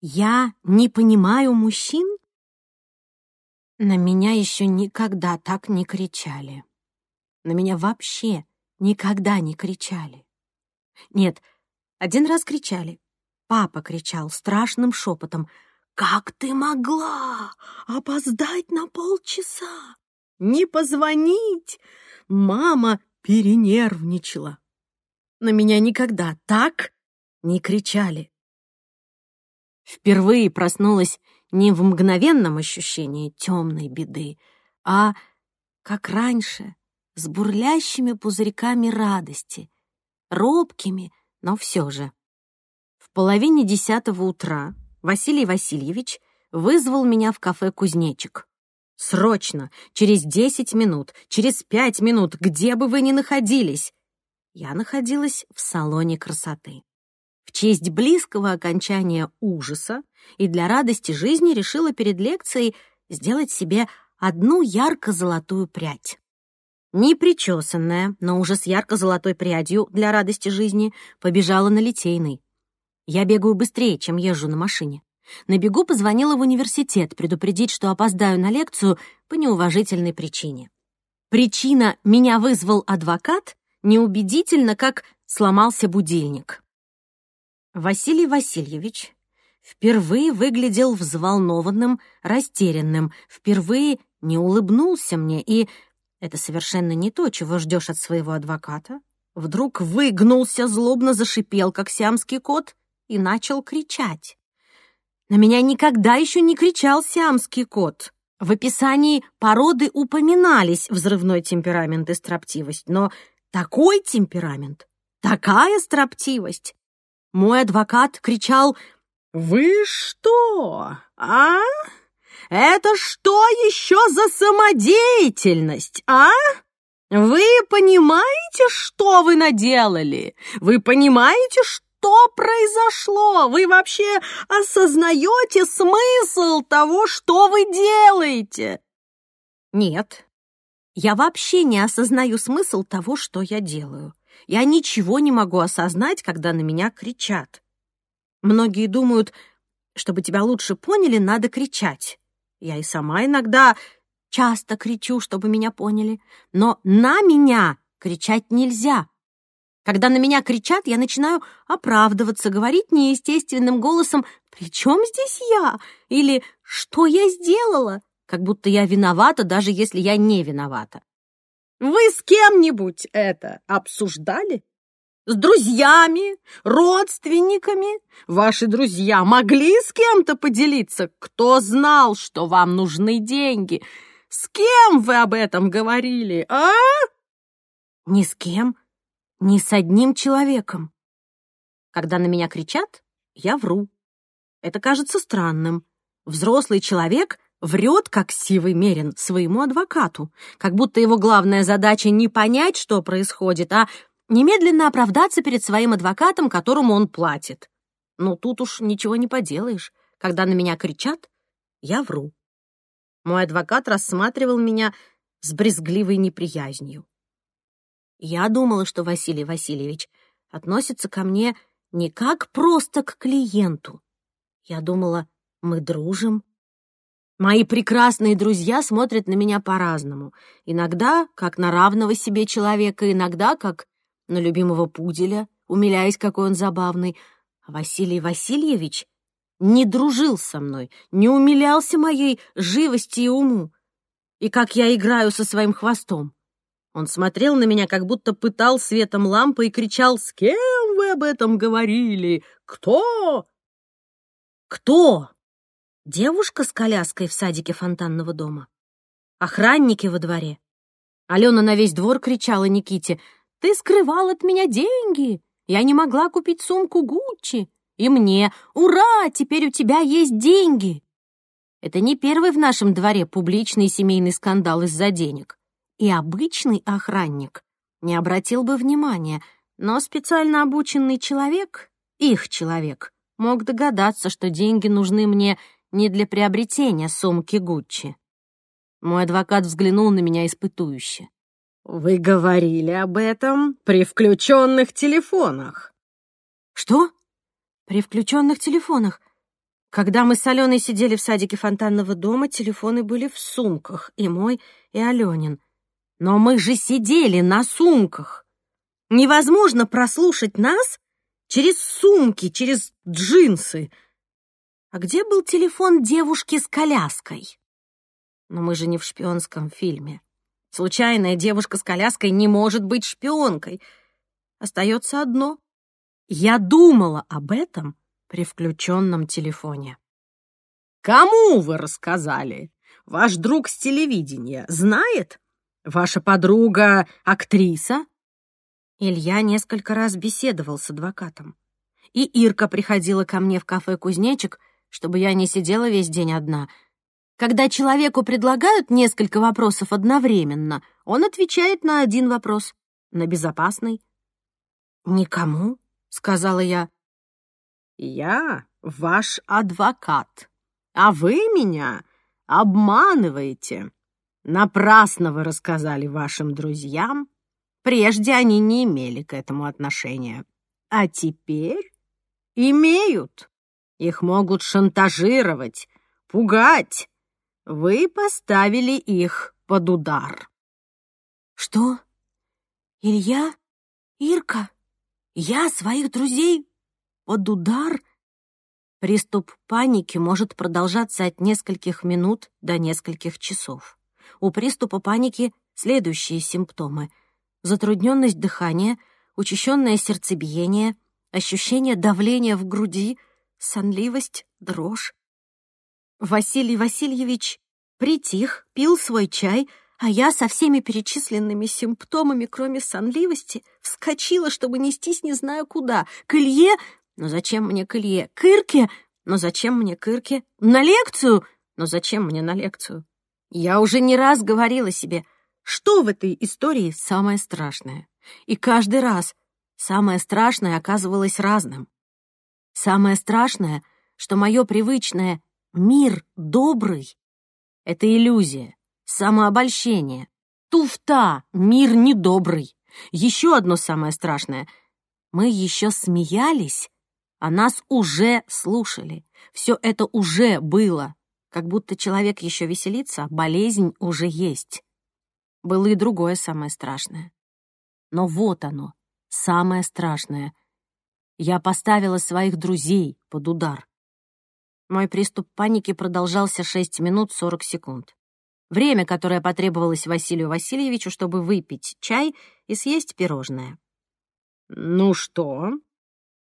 Я не понимаю мужчин? На меня еще никогда так не кричали. На меня вообще никогда не кричали. Нет, один раз кричали. Папа кричал страшным шепотом. «Как ты могла опоздать на полчаса? Не позвонить?» Мама перенервничала. На меня никогда так не кричали. Впервые проснулась не в мгновенном ощущении темной беды, а, как раньше, с бурлящими пузырьками радости, робкими, но все же. В половине десятого утра Василий Васильевич вызвал меня в кафе «Кузнечик». «Срочно! Через десять минут! Через пять минут! Где бы вы ни находились!» Я находилась в салоне красоты. В честь близкого окончания ужаса и для радости жизни решила перед лекцией сделать себе одну ярко-золотую прядь. Непричесанная, но уже с ярко-золотой прядью для радости жизни, побежала на Литейный. Я бегаю быстрее, чем езжу на машине. На бегу позвонила в университет предупредить, что опоздаю на лекцию по неуважительной причине. Причина «меня вызвал адвокат» неубедительно, как сломался будильник. Василий Васильевич впервые выглядел взволнованным, растерянным, впервые не улыбнулся мне, и это совершенно не то, чего ждешь от своего адвоката. Вдруг выгнулся, злобно зашипел, как сиамский кот, и начал кричать. На меня никогда еще не кричал сиамский кот. В описании породы упоминались взрывной темперамент и строптивость, но такой темперамент, такая строптивость мой адвокат кричал «Вы что, а? Это что еще за самодеятельность, а? Вы понимаете, что вы наделали? Вы понимаете, что произошло? Вы вообще осознаете смысл того, что вы делаете?» «Нет, я вообще не осознаю смысл того, что я делаю. Я ничего не могу осознать, когда на меня кричат. Многие думают, чтобы тебя лучше поняли, надо кричать. Я и сама иногда часто кричу, чтобы меня поняли. Но на меня кричать нельзя. Когда на меня кричат, я начинаю оправдываться, говорить неестественным голосом «При чем здесь я?» или «Что я сделала?» как будто я виновата, даже если я не виновата. Вы с кем-нибудь это обсуждали? С друзьями, родственниками? Ваши друзья могли с кем-то поделиться? Кто знал, что вам нужны деньги? С кем вы об этом говорили, а? Ни с кем, ни с одним человеком. Когда на меня кричат, я вру. Это кажется странным. Взрослый человек Врет, как сивый мерин, своему адвокату, как будто его главная задача не понять, что происходит, а немедленно оправдаться перед своим адвокатом, которому он платит. Но тут уж ничего не поделаешь. Когда на меня кричат, я вру. Мой адвокат рассматривал меня с брезгливой неприязнью. Я думала, что Василий Васильевич относится ко мне не как просто к клиенту. Я думала, мы дружим, Мои прекрасные друзья смотрят на меня по-разному. Иногда как на равного себе человека, иногда как на любимого пуделя, умиляясь, какой он забавный. А Василий Васильевич не дружил со мной, не умилялся моей живости и уму. И как я играю со своим хвостом. Он смотрел на меня, как будто пытал светом лампы и кричал «С кем вы об этом говорили? Кто?» «Кто?» Девушка с коляской в садике фонтанного дома. Охранники во дворе. Алена на весь двор кричала Никите, «Ты скрывал от меня деньги! Я не могла купить сумку Гуччи! И мне, ура, теперь у тебя есть деньги!» Это не первый в нашем дворе публичный семейный скандал из-за денег. И обычный охранник не обратил бы внимания, но специально обученный человек, их человек, мог догадаться, что деньги нужны мне не для приобретения сумки Гуччи. Мой адвокат взглянул на меня испытующе. «Вы говорили об этом при включенных телефонах». «Что? При включенных телефонах? Когда мы с Аленой сидели в садике фонтанного дома, телефоны были в сумках, и мой, и Аленин. Но мы же сидели на сумках. Невозможно прослушать нас через сумки, через джинсы. А где был телефон девушки с коляской? Но мы же не в шпионском фильме. Случайная девушка с коляской не может быть шпионкой. Остается одно. Я думала об этом при включенном телефоне. «Кому вы рассказали? Ваш друг с телевидения знает? Ваша подруга — актриса?» Илья несколько раз беседовал с адвокатом. И Ирка приходила ко мне в кафе «Кузнечик», чтобы я не сидела весь день одна. Когда человеку предлагают несколько вопросов одновременно, он отвечает на один вопрос, на безопасный. «Никому», — сказала я. «Я ваш адвокат, а вы меня обманываете. Напрасно вы рассказали вашим друзьям. Прежде они не имели к этому отношения. А теперь имеют. Их могут шантажировать, пугать. Вы поставили их под удар». «Что? Илья? Ирка? Я своих друзей под удар? Приступ паники может продолжаться от нескольких минут до нескольких часов. У приступа паники следующие симптомы. Затрудненность дыхания, учащенное сердцебиение, ощущение давления в груди, сонливость, дрожь. Василий Васильевич притих, пил свой чай, а я со всеми перечисленными симптомами, кроме сонливости, вскочила, чтобы нестись не знаю куда, к Илье но зачем мне к Илье? К Ирке? Но зачем мне к Ирке? На лекцию? Но зачем мне на лекцию? Я уже не раз говорила себе, что в этой истории самое страшное. И каждый раз самое страшное оказывалось разным. Самое страшное, что мое привычное «мир добрый» — это иллюзия, самообольщение, туфта, мир недобрый. Еще одно самое страшное — мы еще смеялись а нас уже слушали. Все это уже было. Как будто человек еще веселится, а болезнь уже есть. Было и другое самое страшное. Но вот оно, самое страшное. Я поставила своих друзей под удар. Мой приступ паники продолжался 6 минут 40 секунд. Время, которое потребовалось Василию Васильевичу, чтобы выпить чай и съесть пирожное. «Ну что?»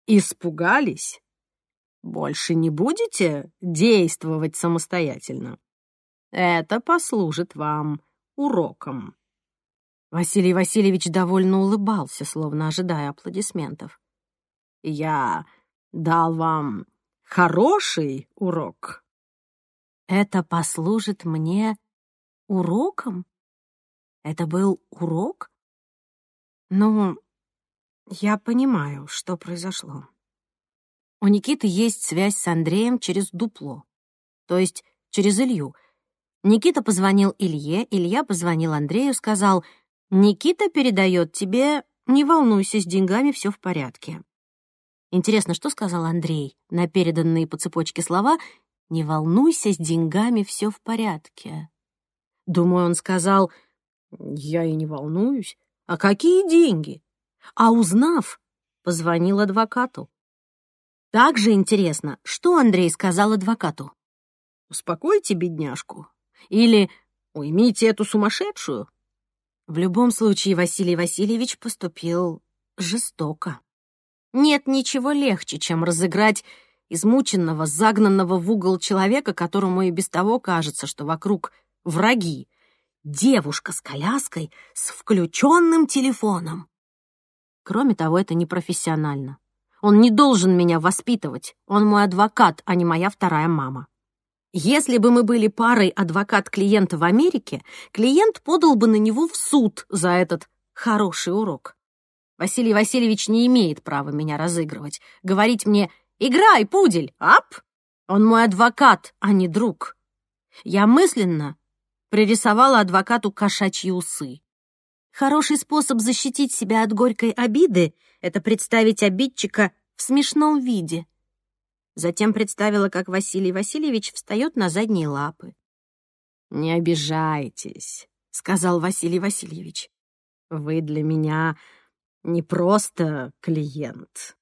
Испугались? Больше не будете действовать самостоятельно? Это послужит вам уроком. Василий Васильевич довольно улыбался, словно ожидая аплодисментов. Я дал вам хороший урок. Это послужит мне уроком? Это был урок? Ну, я понимаю, что произошло. У Никиты есть связь с Андреем через дупло, то есть через Илью. Никита позвонил Илье, Илья позвонил Андрею, сказал, «Никита передает тебе, не волнуйся, с деньгами все в порядке». Интересно, что сказал Андрей на переданные по цепочке слова «Не волнуйся, с деньгами все в порядке». Думаю, он сказал «Я и не волнуюсь. А какие деньги? а узнав, позвонил адвокату. Также интересно, что Андрей сказал адвокату. «Успокойте бедняжку» или «Уймите эту сумасшедшую». В любом случае Василий Васильевич поступил жестоко. Нет ничего легче, чем разыграть измученного, загнанного в угол человека, которому и без того кажется, что вокруг враги. Девушка с коляской с включенным телефоном. Кроме того, это непрофессионально. Он не должен меня воспитывать. Он мой адвокат, а не моя вторая мама. Если бы мы были парой адвокат-клиента в Америке, клиент подал бы на него в суд за этот хороший урок. Василий Васильевич не имеет права меня разыгрывать, говорить мне «Играй, пудель, ап!» Он мой адвокат, а не друг. Я мысленно пририсовала адвокату кошачьи усы. Хороший способ защитить себя от горькой обиды — это представить обидчика в смешном виде. Затем представила, как Василий Васильевич встает на задние лапы. «Не обижайтесь», — сказал Василий Васильевич. «Вы для меня не просто клиент».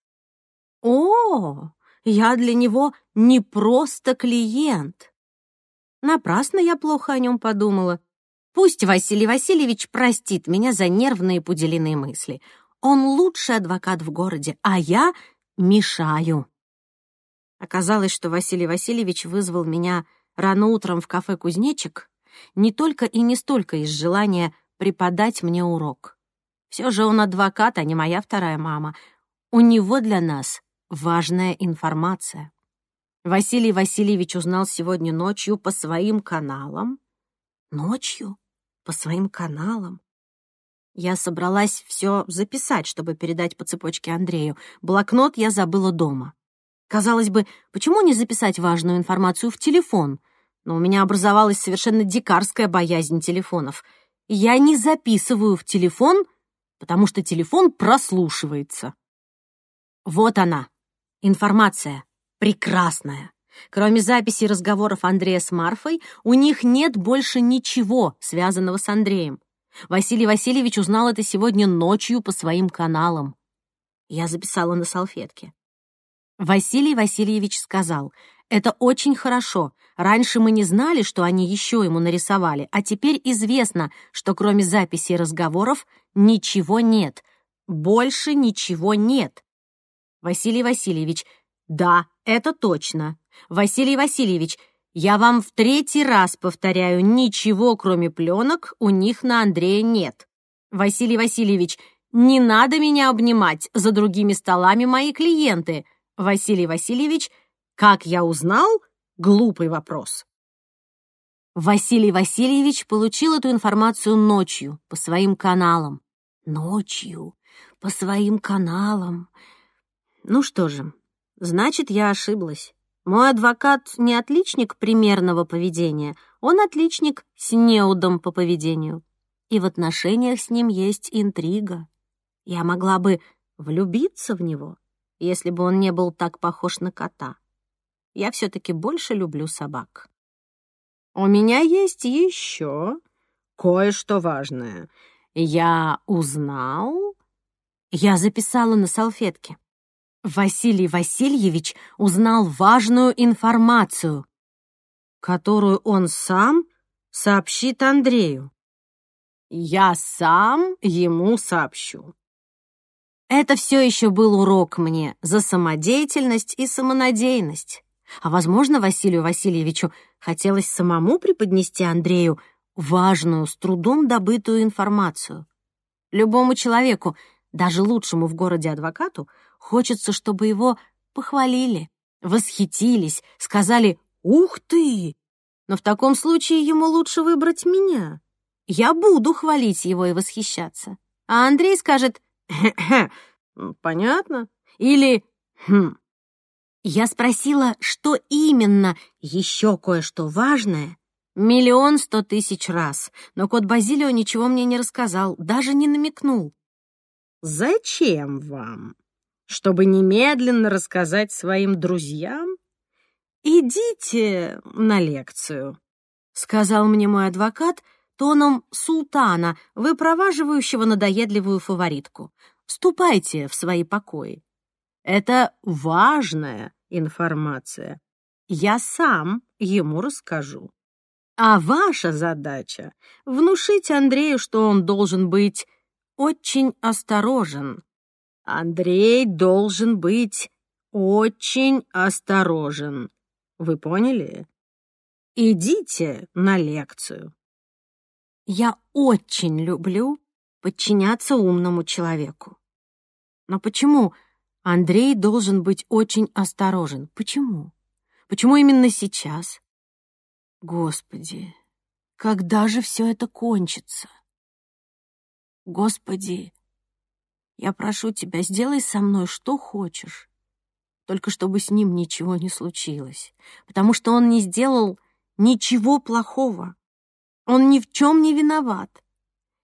«О, я для него не просто клиент». Напрасно я плохо о нем подумала. Пусть Василий Васильевич простит меня за нервные пуделиные мысли. Он лучший адвокат в городе, а я мешаю. Оказалось, что Василий Васильевич вызвал меня рано утром в кафе «Кузнечик» не только и не столько из желания преподать мне урок. Все же он адвокат, а не моя вторая мама. У него для нас важная информация. Василий Васильевич узнал сегодня ночью по своим каналам. Ночью? По своим каналам? Я собралась все записать, чтобы передать по цепочке Андрею. Блокнот я забыла дома. Казалось бы, почему не записать важную информацию в телефон? Но у меня образовалась совершенно дикарская боязнь телефонов. Я не записываю в телефон, потому что телефон прослушивается. Вот она, информация, прекрасная. Кроме записей разговоров Андрея с Марфой, у них нет больше ничего, связанного с Андреем. Василий Васильевич узнал это сегодня ночью по своим каналам. Я записала на салфетке. Василий Васильевич сказал, «Это очень хорошо. Раньше мы не знали, что они еще ему нарисовали, а теперь известно, что кроме записей разговоров ничего нет. Больше ничего нет». Василий Васильевич, «Да, это точно. Василий Васильевич, я вам в третий раз повторяю, ничего, кроме пленок, у них на Андрея нет. Василий Васильевич, не надо меня обнимать, за другими столами мои клиенты. Василий Васильевич, как я узнал? Глупый вопрос. Василий Васильевич получил эту информацию ночью по своим каналам. Ночью по своим каналам. Ну что же, значит, я ошиблась. Мой адвокат не отличник примерного поведения, он отличник с неудом по поведению. И в отношениях с ним есть интрига. Я могла бы влюбиться в него, если бы он не был так похож на кота. Я все-таки больше люблю собак. У меня есть еще кое-что важное. Я узнал... Я записала на салфетке. Василий Васильевич узнал важную информацию, которую он сам сообщит Андрею. Я сам ему сообщу. Это все еще был урок мне за самодеятельность и самонадеянность. А, возможно, Василию Васильевичу хотелось самому преподнести Андрею важную, с трудом добытую информацию. Любому человеку, даже лучшему в городе адвокату, хочется, чтобы его похвалили, восхитились, сказали «Ух ты!». Но в таком случае ему лучше выбрать меня. Я буду хвалить его и восхищаться. А Андрей скажет понятно. Или «Хм». Я спросила, что именно, еще кое-что важное, миллион сто тысяч раз, но кот Базилио ничего мне не рассказал, даже не намекнул. «Зачем вам? Чтобы немедленно рассказать своим друзьям? Идите на лекцию», — сказал мне мой адвокат, тоном султана, выпроваживающего надоедливую фаворитку. «Ступайте в свои покои. Это важная информация. Я сам ему расскажу. А ваша задача — внушить Андрею, что он должен быть очень осторожен. Андрей должен быть очень осторожен. Вы поняли? Идите на лекцию. Я очень люблю подчиняться умному человеку. Но почему Андрей должен быть очень осторожен? Почему? Почему именно сейчас? Господи, когда же все это кончится? Господи, я прошу тебя, сделай со мной что хочешь, только чтобы с ним ничего не случилось, потому что он не сделал ничего плохого. Он ни в чем не виноват.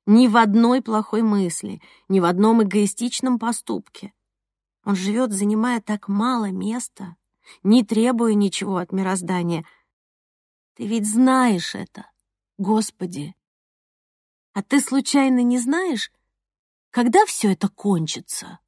Ни в одной плохой мысли, ни в одном эгоистичном поступке. Он живет, занимая так мало места, не требуя ничего от мироздания. Ты ведь знаешь это, Господи. А ты случайно не знаешь, когда все это кончится?